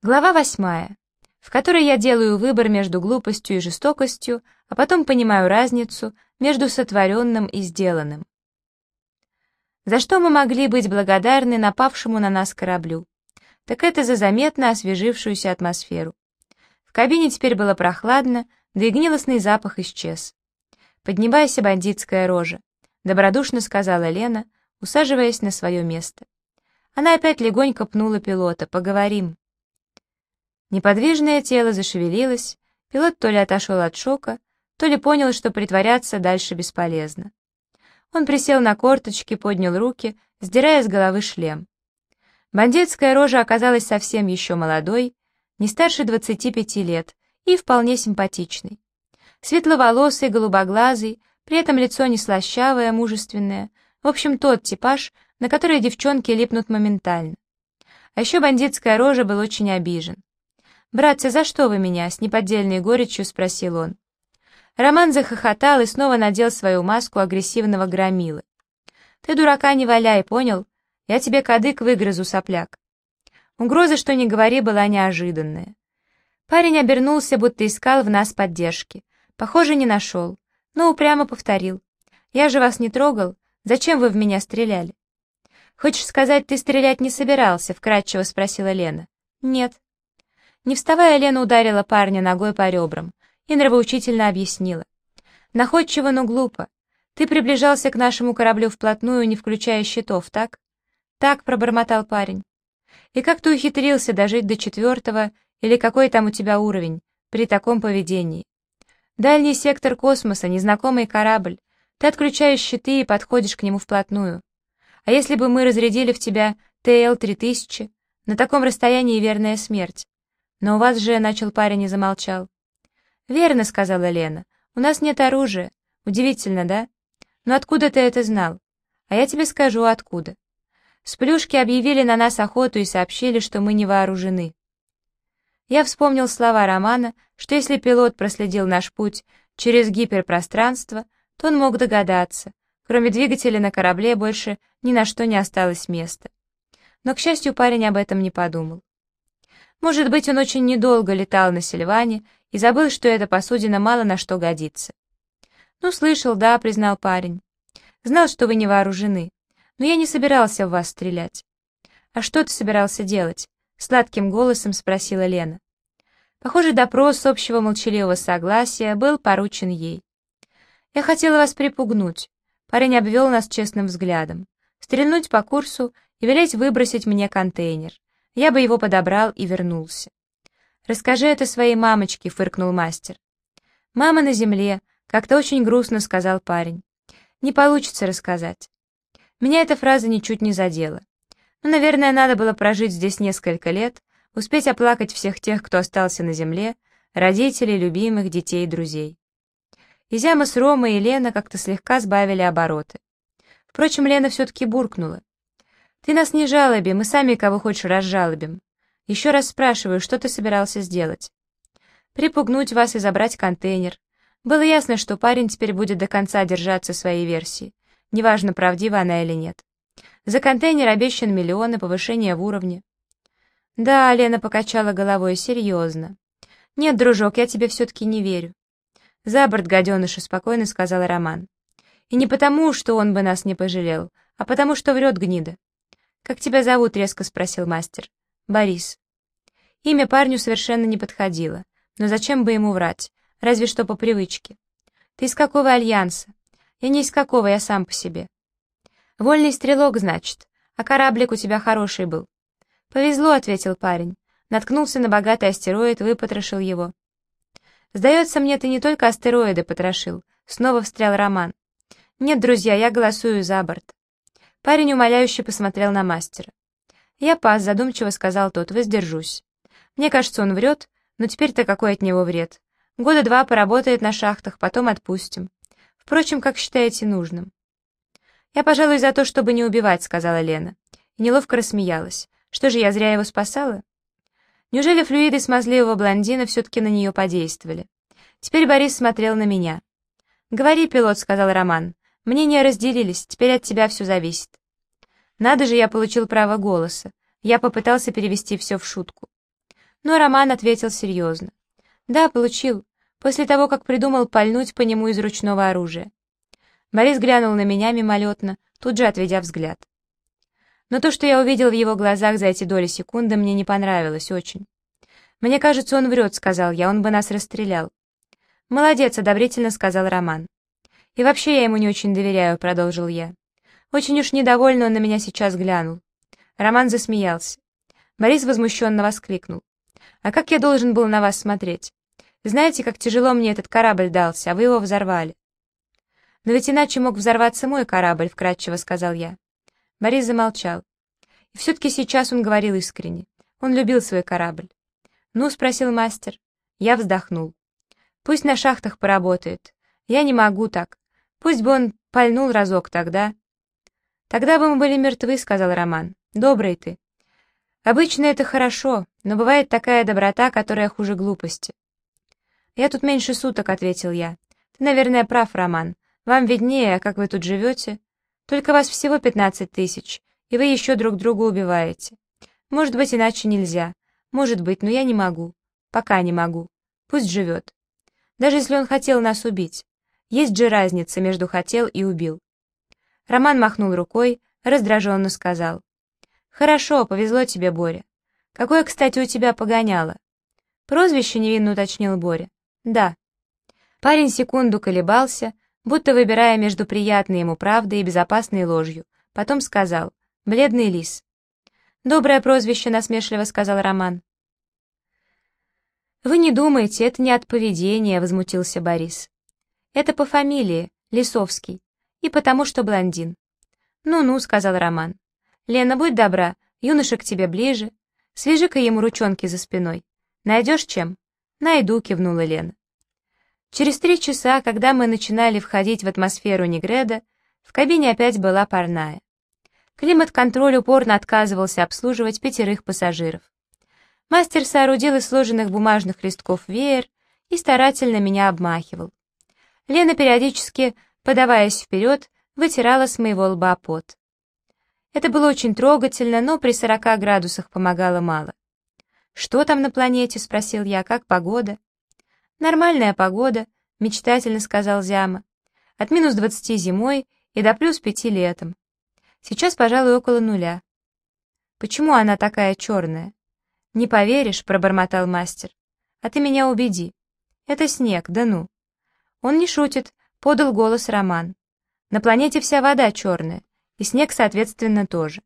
Глава восьмая, в которой я делаю выбор между глупостью и жестокостью, а потом понимаю разницу между сотворенным и сделанным. За что мы могли быть благодарны напавшему на нас кораблю? Так это за заметно освежившуюся атмосферу. В кабине теперь было прохладно, да и гнилостный запах исчез. «Поднимайся, бандитская рожа», — добродушно сказала Лена, усаживаясь на свое место. Она опять легонько пнула пилота. «Поговорим». Неподвижное тело зашевелилось, пилот то ли отошел от шока, то ли понял, что притворяться дальше бесполезно. Он присел на корточки, поднял руки, сдирая с головы шлем. Бандитская рожа оказалась совсем еще молодой, не старше 25 лет и вполне симпатичной. Светловолосый, голубоглазый, при этом лицо не слащавое, мужественное, в общем, тот типаж, на который девчонки липнут моментально. А еще бандитская рожа был очень обижен. «Братцы, за что вы меня?» — с неподдельной горечью спросил он. Роман захохотал и снова надел свою маску агрессивного громилы. «Ты дурака не валяй, понял? Я тебе кадык выгрызу, сопляк». Угроза, что не говори, была неожиданная. Парень обернулся, будто искал в нас поддержки. Похоже, не нашел, но упрямо повторил. «Я же вас не трогал. Зачем вы в меня стреляли?» «Хочешь сказать, ты стрелять не собирался?» — вкратчиво спросила Лена. «Нет». Не вставая, Лена ударила парня ногой по ребрам и нравоучительно объяснила. «Находчиво, но глупо. Ты приближался к нашему кораблю вплотную, не включая щитов, так?» «Так», — пробормотал парень. «И как ты ухитрился дожить до четвертого, или какой там у тебя уровень, при таком поведении? Дальний сектор космоса, незнакомый корабль. Ты отключаешь щиты и подходишь к нему вплотную. А если бы мы разрядили в тебя ТЛ-3000, на таком расстоянии верная смерть. «Но у вас же...» — начал парень и замолчал. «Верно», — сказала Лена. «У нас нет оружия. Удивительно, да? Но откуда ты это знал? А я тебе скажу, откуда. Сплюшки объявили на нас охоту и сообщили, что мы не вооружены». Я вспомнил слова Романа, что если пилот проследил наш путь через гиперпространство, то он мог догадаться. Кроме двигателя на корабле больше ни на что не осталось места. Но, к счастью, парень об этом не подумал. Может быть, он очень недолго летал на Сильване и забыл, что эта посудина мало на что годится. «Ну, слышал, да», — признал парень. «Знал, что вы не вооружены, но я не собирался в вас стрелять». «А что ты собирался делать?» — сладким голосом спросила Лена. Похоже, допрос общего молчаливого согласия был поручен ей. «Я хотела вас припугнуть». Парень обвел нас честным взглядом. «Стрельнуть по курсу и велеть выбросить мне контейнер я бы его подобрал и вернулся. «Расскажи это своей мамочке», — фыркнул мастер. «Мама на земле», — как-то очень грустно сказал парень. «Не получится рассказать». Меня эта фраза ничуть не задела. Ну, наверное, надо было прожить здесь несколько лет, успеть оплакать всех тех, кто остался на земле, родителей, любимых, детей друзей. Изяма с Ромой и Лена как-то слегка сбавили обороты. Впрочем, Лена все-таки буркнула. Ты нас не жалоби, мы сами кого хочешь разжалобим. Еще раз спрашиваю, что ты собирался сделать? Припугнуть вас и забрать контейнер. Было ясно, что парень теперь будет до конца держаться своей версии, неважно, правдива она или нет. За контейнер обещан миллион и повышение в уровне. Да, Лена покачала головой, серьезно. Нет, дружок, я тебе все-таки не верю. За борт, гаденыша, спокойно сказал Роман. И не потому, что он бы нас не пожалел, а потому, что врет гнида. «Как тебя зовут?» — резко спросил мастер. «Борис». Имя парню совершенно не подходило. Но зачем бы ему врать? Разве что по привычке. «Ты из какого альянса?» «Я не из какого, я сам по себе». «Вольный стрелок, значит. А кораблик у тебя хороший был». «Повезло», — ответил парень. Наткнулся на богатый астероид, выпотрошил его. «Сдается мне, ты не только астероиды потрошил», — снова встрял Роман. «Нет, друзья, я голосую за борт». Парень умоляюще посмотрел на мастера. «Я пас», — задумчиво сказал тот, — «воздержусь». «Мне кажется, он врет, но теперь-то какой от него вред? Года два поработает на шахтах, потом отпустим. Впрочем, как считаете нужным?» «Я, пожалуй, за то, чтобы не убивать», — сказала Лена. И неловко рассмеялась. «Что же, я зря его спасала?» Неужели флюиды смазливого блондина все-таки на нее подействовали? Теперь Борис смотрел на меня. «Говори, пилот», — сказал Роман. Мнения разделились, теперь от тебя все зависит. Надо же, я получил право голоса. Я попытался перевести все в шутку. Но Роман ответил серьезно. «Да, получил, после того, как придумал пальнуть по нему из ручного оружия». Борис глянул на меня мимолетно, тут же отведя взгляд. Но то, что я увидел в его глазах за эти доли секунды, мне не понравилось очень. «Мне кажется, он врет», — сказал я, — «он бы нас расстрелял». «Молодец», — одобрительно сказал Роман. «И вообще я ему не очень доверяю», — продолжил я. Очень уж недовольно он на меня сейчас глянул. Роман засмеялся. Борис возмущенно воскликнул. «А как я должен был на вас смотреть? Знаете, как тяжело мне этот корабль дался, а вы его взорвали». «Но ведь иначе мог взорваться мой корабль», — вкратчиво сказал я. Борис замолчал. И все-таки сейчас он говорил искренне. Он любил свой корабль. «Ну?» — спросил мастер. Я вздохнул. «Пусть на шахтах поработает. Я не могу так. Пусть бы он пальнул разок тогда». «Тогда бы мы были мертвы», — сказал Роман. «Добрый ты». «Обычно это хорошо, но бывает такая доброта, которая хуже глупости». «Я тут меньше суток», — ответил я. «Ты, наверное, прав, Роман. Вам виднее, а как вы тут живете. Только вас всего пятнадцать тысяч, и вы еще друг друга убиваете. Может быть, иначе нельзя. Может быть, но я не могу. Пока не могу. Пусть живет. Даже если он хотел нас убить. Есть же разница между хотел и убил. Роман махнул рукой, раздраженно сказал. «Хорошо, повезло тебе, Боря. Какое, кстати, у тебя погоняло?» «Прозвище невинно уточнил Боря. «Да». Парень секунду колебался, будто выбирая между приятной ему правдой и безопасной ложью. Потом сказал «Бледный лис». «Доброе прозвище», — насмешливо сказал Роман. «Вы не думаете, это не от поведения», — возмутился Борис. «Это по фамилии, Лисовский, и потому что блондин». «Ну-ну», — сказал Роман. «Лена, будь добра, юноша к тебе ближе. Свяжи-ка ему ручонки за спиной. Найдешь чем?» «Найду», — кивнула Лена. Через три часа, когда мы начинали входить в атмосферу Негреда, в кабине опять была парная. Климат-контроль упорно отказывался обслуживать пятерых пассажиров. Мастер соорудил из сложенных бумажных листков веер и старательно меня обмахивал. Лена периодически, подаваясь вперед, вытирала с моего лба пот. Это было очень трогательно, но при 40 градусах помогало мало. «Что там на планете?» — спросил я. «Как погода?» «Нормальная погода», — мечтательно сказал Зяма. «От минус двадцати зимой и до плюс пяти летом. Сейчас, пожалуй, около нуля». «Почему она такая черная?» «Не поверишь», — пробормотал мастер. «А ты меня убеди. Это снег, да ну». «Он не шутит», — подал голос Роман. «На планете вся вода черная, и снег, соответственно, тоже».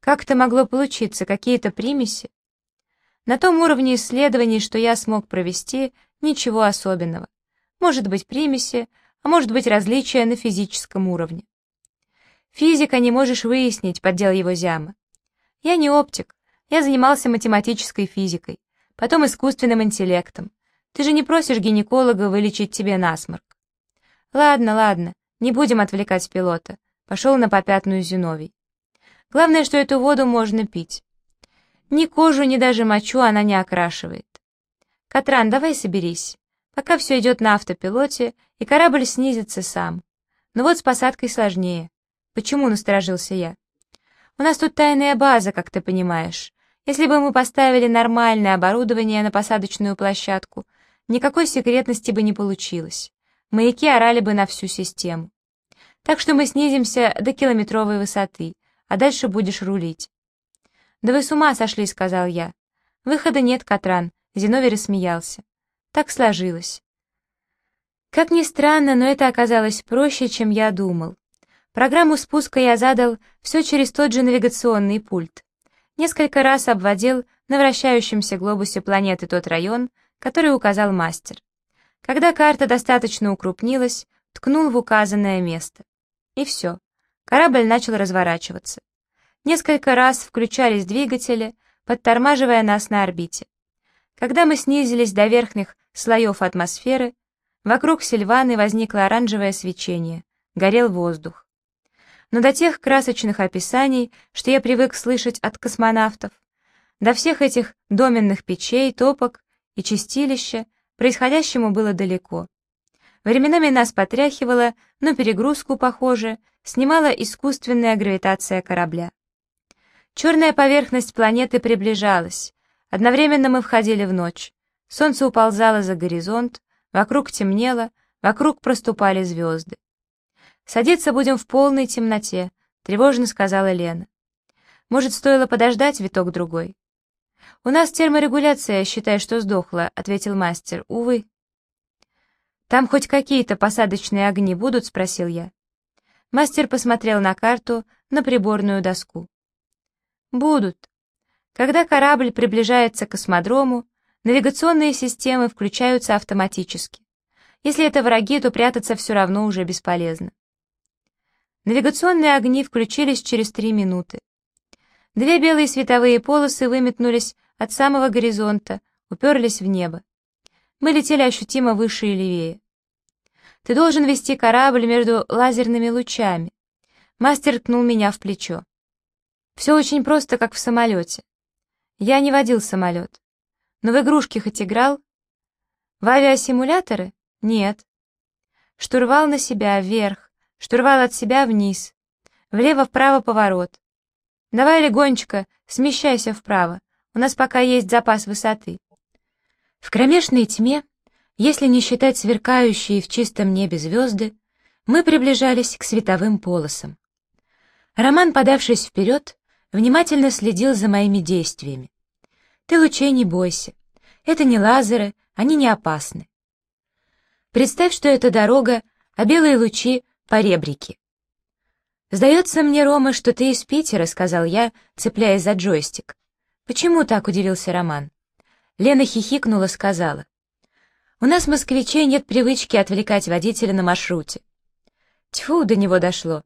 «Как это могло получиться? Какие-то примеси?» На том уровне исследований, что я смог провести, Ничего особенного. Может быть примеси, а может быть различия на физическом уровне. Физика не можешь выяснить, поддел его Зяма. Я не оптик, я занимался математической физикой, потом искусственным интеллектом. Ты же не просишь гинеколога вылечить тебе насморк. Ладно, ладно, не будем отвлекать пилота. Пошел на попятную Зиновий. Главное, что эту воду можно пить. Ни кожу, ни даже мочу она не окрашивает. «Катран, давай соберись. Пока все идет на автопилоте, и корабль снизится сам. Но вот с посадкой сложнее. Почему насторожился я? У нас тут тайная база, как ты понимаешь. Если бы мы поставили нормальное оборудование на посадочную площадку, никакой секретности бы не получилось. Маяки орали бы на всю систему. Так что мы снизимся до километровой высоты, а дальше будешь рулить. «Да вы с ума сошли», — сказал я. «Выхода нет, Катран, Зиновий рассмеялся. Так сложилось. Как ни странно, но это оказалось проще, чем я думал. Программу спуска я задал все через тот же навигационный пульт. Несколько раз обводил на вращающемся глобусе планеты тот район, который указал мастер. Когда карта достаточно укрупнилась, ткнул в указанное место. И все. Корабль начал разворачиваться. Несколько раз включались двигатели, подтормаживая нас на орбите. Когда мы снизились до верхних слоев атмосферы, вокруг Сильваны возникло оранжевое свечение, горел воздух. Но до тех красочных описаний, что я привык слышать от космонавтов, до всех этих доменных печей, топок и чистилища, происходящему было далеко. Временами нас потряхивало, но перегрузку, похоже, снимала искусственная гравитация корабля. Черная поверхность планеты приближалась, Одновременно мы входили в ночь. Солнце уползало за горизонт, вокруг темнело, вокруг проступали звезды. «Садиться будем в полной темноте», — тревожно сказала Лена. «Может, стоило подождать виток-другой?» «У нас терморегуляция, считай, что сдохла», — ответил мастер. «Увы». «Там хоть какие-то посадочные огни будут?» — спросил я. Мастер посмотрел на карту, на приборную доску. «Будут. Когда корабль приближается к космодрому, навигационные системы включаются автоматически. Если это враги, то прятаться все равно уже бесполезно. Навигационные огни включились через три минуты. Две белые световые полосы выметнулись от самого горизонта, уперлись в небо. Мы летели ощутимо выше и левее. Ты должен вести корабль между лазерными лучами. Мастер ткнул меня в плечо. Все очень просто, как в самолете. Я не водил самолет. Но в игрушки хоть играл? В авиасимуляторы? Нет. Штурвал на себя, вверх. Штурвал от себя вниз. Влево-вправо поворот. Давай легонечко, смещайся вправо. У нас пока есть запас высоты. В кромешной тьме, если не считать сверкающие в чистом небе звезды, мы приближались к световым полосам. Роман, подавшись вперед, внимательно следил за моими действиями. «Ты лучей не бойся. Это не лазеры, они не опасны. Представь, что это дорога, а белые лучи поребрики. «Сдается мне, Рома, что ты из Питера», — сказал я, цепляясь за джойстик. «Почему так?» — удивился Роман. Лена хихикнула, сказала. «У нас, москвичей, нет привычки отвлекать водителя на маршруте». Тьфу, до него дошло.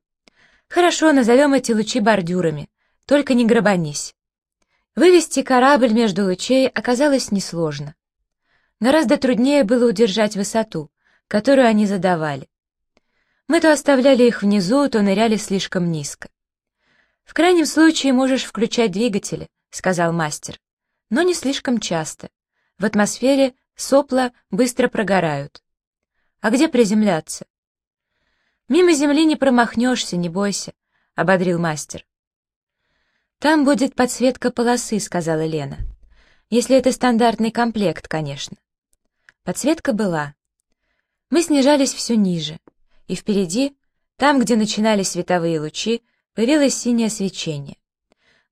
«Хорошо, назовем эти лучи бордюрами, только не грабанись». Вывести корабль между лучей оказалось несложно. Гораздо труднее было удержать высоту, которую они задавали. Мы то оставляли их внизу, то ныряли слишком низко. «В крайнем случае можешь включать двигатели», — сказал мастер. «Но не слишком часто. В атмосфере сопла быстро прогорают. А где приземляться?» «Мимо земли не промахнешься, не бойся», — ободрил мастер. «Там будет подсветка полосы», — сказала Лена. «Если это стандартный комплект, конечно». Подсветка была. Мы снижались все ниже и впереди, там, где начинались световые лучи, появилось синее свечение.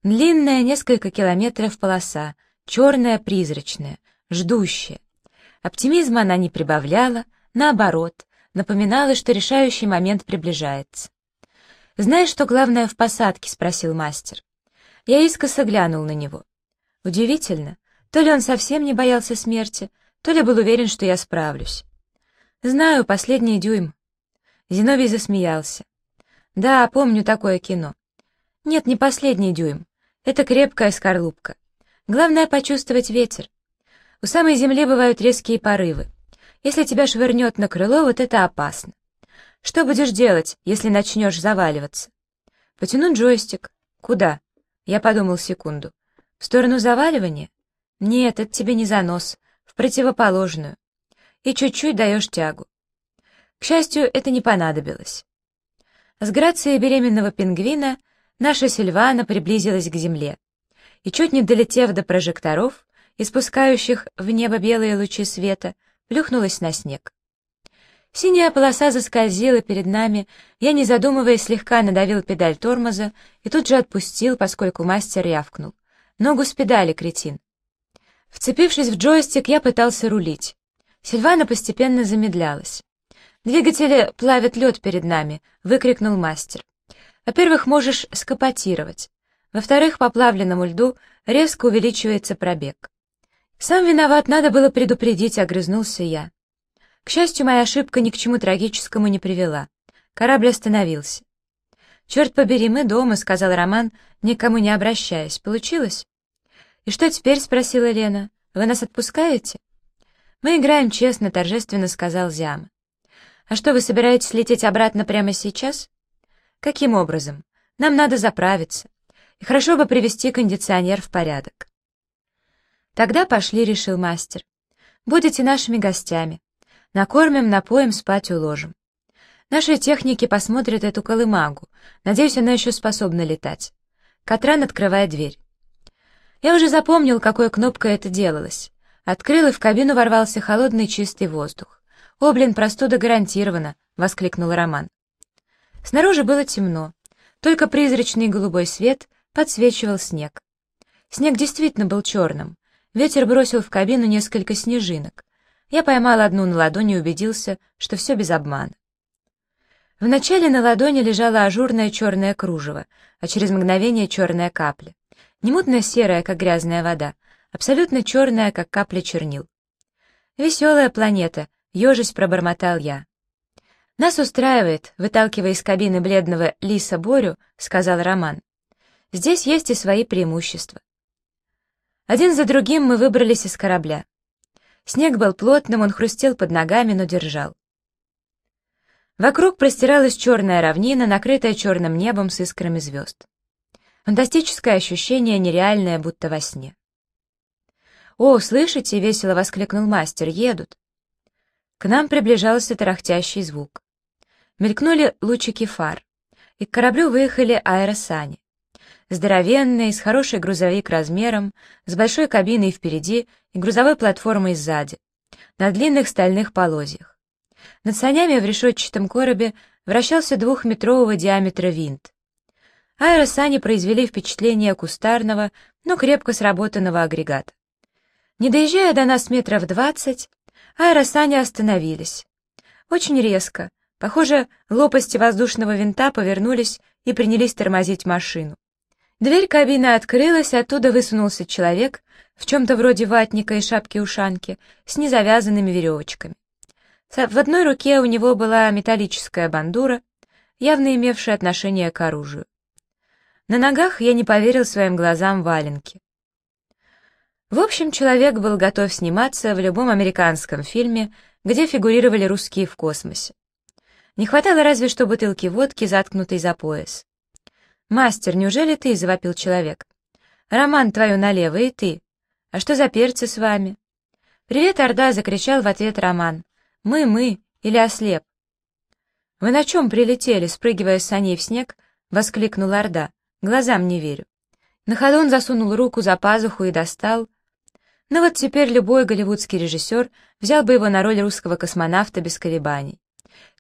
Длинная, несколько километров полоса, черная, призрачная, ждущая. Оптимизма она не прибавляла, наоборот, напоминала, что решающий момент приближается. «Знаешь, что главное в посадке?» — спросил мастер. Я искоса глянул на него. Удивительно, то ли он совсем не боялся смерти, то ли был уверен, что я справлюсь. «Знаю, последний дюйм», Зиновий засмеялся. «Да, помню такое кино. Нет, не последний дюйм. Это крепкая скорлупка. Главное — почувствовать ветер. У самой земли бывают резкие порывы. Если тебя швырнет на крыло, вот это опасно. Что будешь делать, если начнешь заваливаться? Потянуть джойстик. Куда? Я подумал секунду. В сторону заваливания? Нет, это тебе не занос. В противоположную. И чуть-чуть даешь тягу. К счастью, это не понадобилось. С грацией беременного пингвина наша Сильвана приблизилась к земле, и чуть не долетев до прожекторов, испускающих в небо белые лучи света, плюхнулась на снег. Синяя полоса заскользила перед нами, я, не задумываясь, слегка надавил педаль тормоза и тут же отпустил, поскольку мастер рявкнул. «Ногу с педали, кретин!» Вцепившись в джойстик, я пытался рулить. Сильвана постепенно замедлялась. «Двигатели плавят лед перед нами», — выкрикнул мастер. «Во-первых, можешь скопотировать. Во-вторых, по плавленному льду резко увеличивается пробег». «Сам виноват, надо было предупредить», — огрызнулся я. К счастью, моя ошибка ни к чему трагическому не привела. Корабль остановился. «Черт побери, мы дома», — сказал Роман, никому не обращаясь. «Получилось?» «И что теперь?» — спросила Лена. «Вы нас отпускаете?» «Мы играем честно», — торжественно сказал Зяма. «А что, вы собираетесь лететь обратно прямо сейчас?» «Каким образом? Нам надо заправиться. И хорошо бы привести кондиционер в порядок». «Тогда пошли», — решил мастер. «Будете нашими гостями. Накормим, напоим, спать уложим. Наши техники посмотрят эту колымагу. Надеюсь, она еще способна летать». Катран открывает дверь. Я уже запомнил, какой кнопкой это делалось. Открыл, и в кабину ворвался холодный чистый воздух. «О, блин, простуда гарантирована!» — воскликнул Роман. Снаружи было темно. Только призрачный голубой свет подсвечивал снег. Снег действительно был черным. Ветер бросил в кабину несколько снежинок. Я поймал одну на ладони и убедился, что все без обмана. Вначале на ладони лежало ажурное черное кружево, а через мгновение черная капля. Не мутно-серая, как грязная вода, абсолютно черная, как капля чернил. «Веселая планета», — ежись пробормотал я. «Нас устраивает», — выталкивая из кабины бледного лиса Борю, — сказал Роман. «Здесь есть и свои преимущества». Один за другим мы выбрались из корабля. Снег был плотным, он хрустел под ногами, но держал. Вокруг простиралась черная равнина, накрытая черным небом с искрами звезд. Фантастическое ощущение, нереальное, будто во сне. «О, слышите?» — весело воскликнул мастер. «Едут!» К нам приближался тарахтящий звук. Мелькнули лучики фар, и к кораблю выехали аэросани. Здоровенный, с хороший грузовик размером, с большой кабиной впереди и грузовой платформой сзади, на длинных стальных полозьях. Над санями в решетчатом коробе вращался двухметрового диаметра винт. Аэросани произвели впечатление кустарного, но крепко сработанного агрегата. Не доезжая до нас метров двадцать, аэросани остановились. Очень резко. Похоже, лопасти воздушного винта повернулись и принялись тормозить машину. Дверь кабины открылась, оттуда высунулся человек в чем-то вроде ватника и шапки-ушанки с незавязанными веревочками. В одной руке у него была металлическая бандура, явно имевшая отношение к оружию. На ногах я не поверил своим глазам валенки. В общем, человек был готов сниматься в любом американском фильме, где фигурировали русские в космосе. Не хватало разве что бутылки водки, заткнутой за пояс. «Мастер, неужели ты?» — завопил человек. «Роман твою налево, и ты. А что за перцы с вами?» «Привет, Орда!» — закричал в ответ Роман. «Мы, мы, или ослеп?» «Вы на чем прилетели?» — спрыгивая с саней в снег, воскликнул Орда. «Глазам не верю». На ходу он засунул руку за пазуху и достал но вот теперь любой голливудский режиссер взял бы его на роль русского космонавта без колебаний.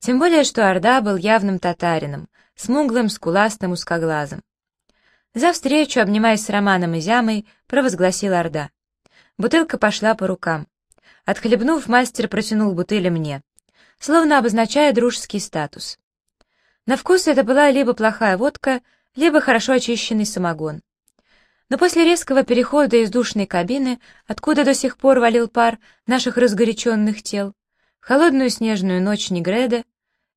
Тем более, что Орда был явным татарином, смуглым, скуластым, узкоглазым. За встречу, обнимаясь с Романом и Зямой, провозгласил Орда. Бутылка пошла по рукам. Отхлебнув, мастер протянул бутыли мне, словно обозначая дружеский статус. На вкус это была либо плохая водка, либо хорошо очищенный самогон. Но после резкого перехода из душной кабины, откуда до сих пор валил пар наших разгоряченных тел, в холодную снежную ночь Негреда,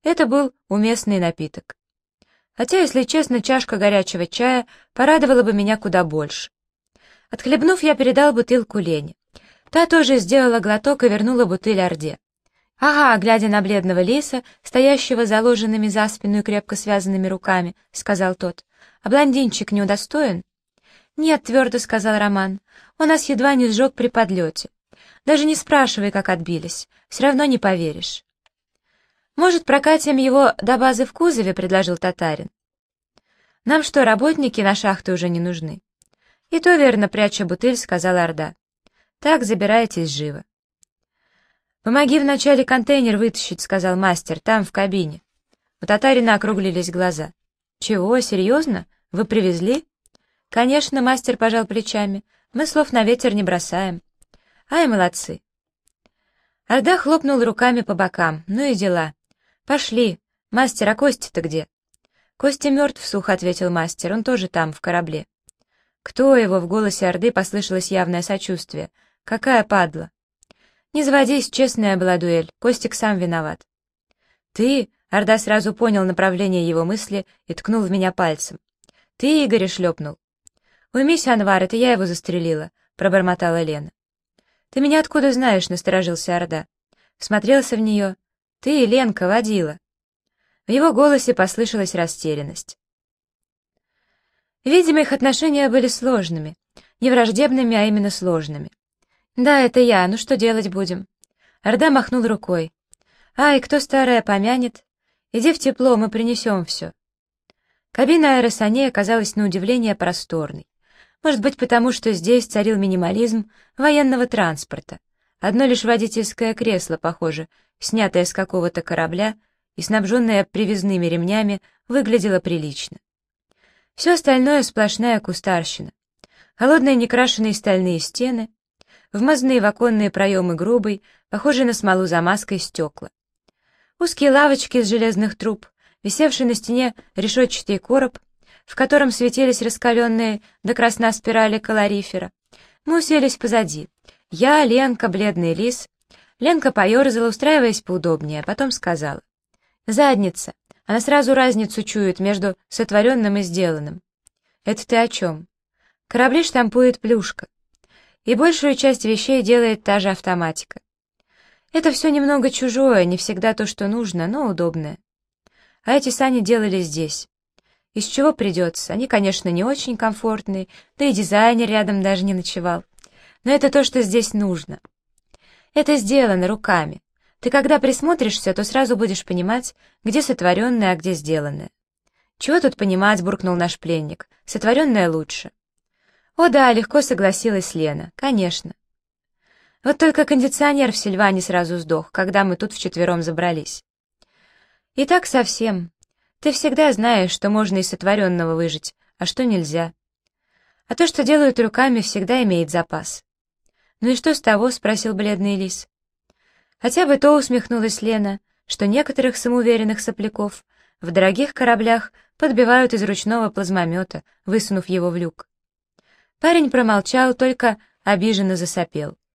это был уместный напиток. Хотя, если честно, чашка горячего чая порадовала бы меня куда больше. Отхлебнув, я передал бутылку Лене. Та тоже сделала глоток и вернула бутыль Орде. «Ага», глядя на бледного лиса, стоящего заложенными за спину и крепко связанными руками, сказал тот. «А блондинчик не удостоен?» «Нет», — твердо сказал Роман, — «он нас едва не сжег при подлете. Даже не спрашивай, как отбились, все равно не поверишь». «Может, прокатим его до базы в кузове?» — предложил татарин. «Нам что, работники на шахты уже не нужны?» «И то верно, пряча бутыль», — сказала Орда. «Так, забирайтесь живо». «Помоги вначале контейнер вытащить», — сказал мастер, — «там, в кабине». У татарина округлились глаза. «Чего, серьезно? Вы привезли?» «Конечно», — мастер пожал плечами, — «мы слов на ветер не бросаем». «Ай, молодцы!» Орда хлопнул руками по бокам. «Ну и дела. Пошли. Мастер, а Костя-то где?» «Костя мертв», — сухо ответил мастер, — «он тоже там, в корабле». «Кто его?» — в голосе Орды послышалось явное сочувствие. «Какая падла!» «Не заводись, честная была дуэль. Костик сам виноват». «Ты?» — Орда сразу понял направление его мысли и ткнул в меня пальцем. «Ты Игоря шлепнул». «Уймись, Анвар, это я его застрелила», — пробормотала Лена. «Ты меня откуда знаешь?» — насторожился Орда. Всмотрелся в нее. «Ты, Ленка, водила». В его голосе послышалась растерянность. Видимо, их отношения были сложными. Не враждебными, а именно сложными. «Да, это я. Ну что делать будем?» Орда махнул рукой. «Ай, кто старая помянет? Иди в тепло, мы принесем все». Кабина аэросаней оказалась на удивление просторной. Может быть, потому что здесь царил минимализм военного транспорта. Одно лишь водительское кресло, похоже, снятое с какого-то корабля и снабженное привязными ремнями, выглядело прилично. Все остальное — сплошная кустарщина. Холодные некрашенные стальные стены, вмазанные в оконные проемы грубой, похожие на смолу замазкой стекла. Узкие лавочки из железных труб, висевший на стене решетчатый короб, в котором светились раскаленные до красна спирали калорифера. Мы уселись позади. Я, Ленка, бледный лис. Ленка поерзала, устраиваясь поудобнее, а потом сказала. «Задница. Она сразу разницу чует между сотворенным и сделанным». «Это ты о чем?» «Корабли штампует плюшка. И большую часть вещей делает та же автоматика. Это все немного чужое, не всегда то, что нужно, но удобное. А эти сани делали здесь. Из чего придется? Они, конечно, не очень комфортные, да и дизайнер рядом даже не ночевал. Но это то, что здесь нужно. Это сделано руками. Ты когда присмотришься, то сразу будешь понимать, где сотворенное, а где сделанное. «Чего тут понимать?» — буркнул наш пленник. «Сотворенное лучше». «О да», — легко согласилась Лена. «Конечно». Вот только кондиционер в Сильване сразу сдох, когда мы тут вчетвером забрались. И так совсем. Ты всегда знаешь, что можно из сотворенного выжить, а что нельзя. А то, что делают руками, всегда имеет запас. «Ну и что с того?» — спросил бледный лис. Хотя бы то усмехнулась Лена, что некоторых самоуверенных сопляков в дорогих кораблях подбивают из ручного плазмомета, высунув его в люк. Парень промолчал, только обиженно засопел.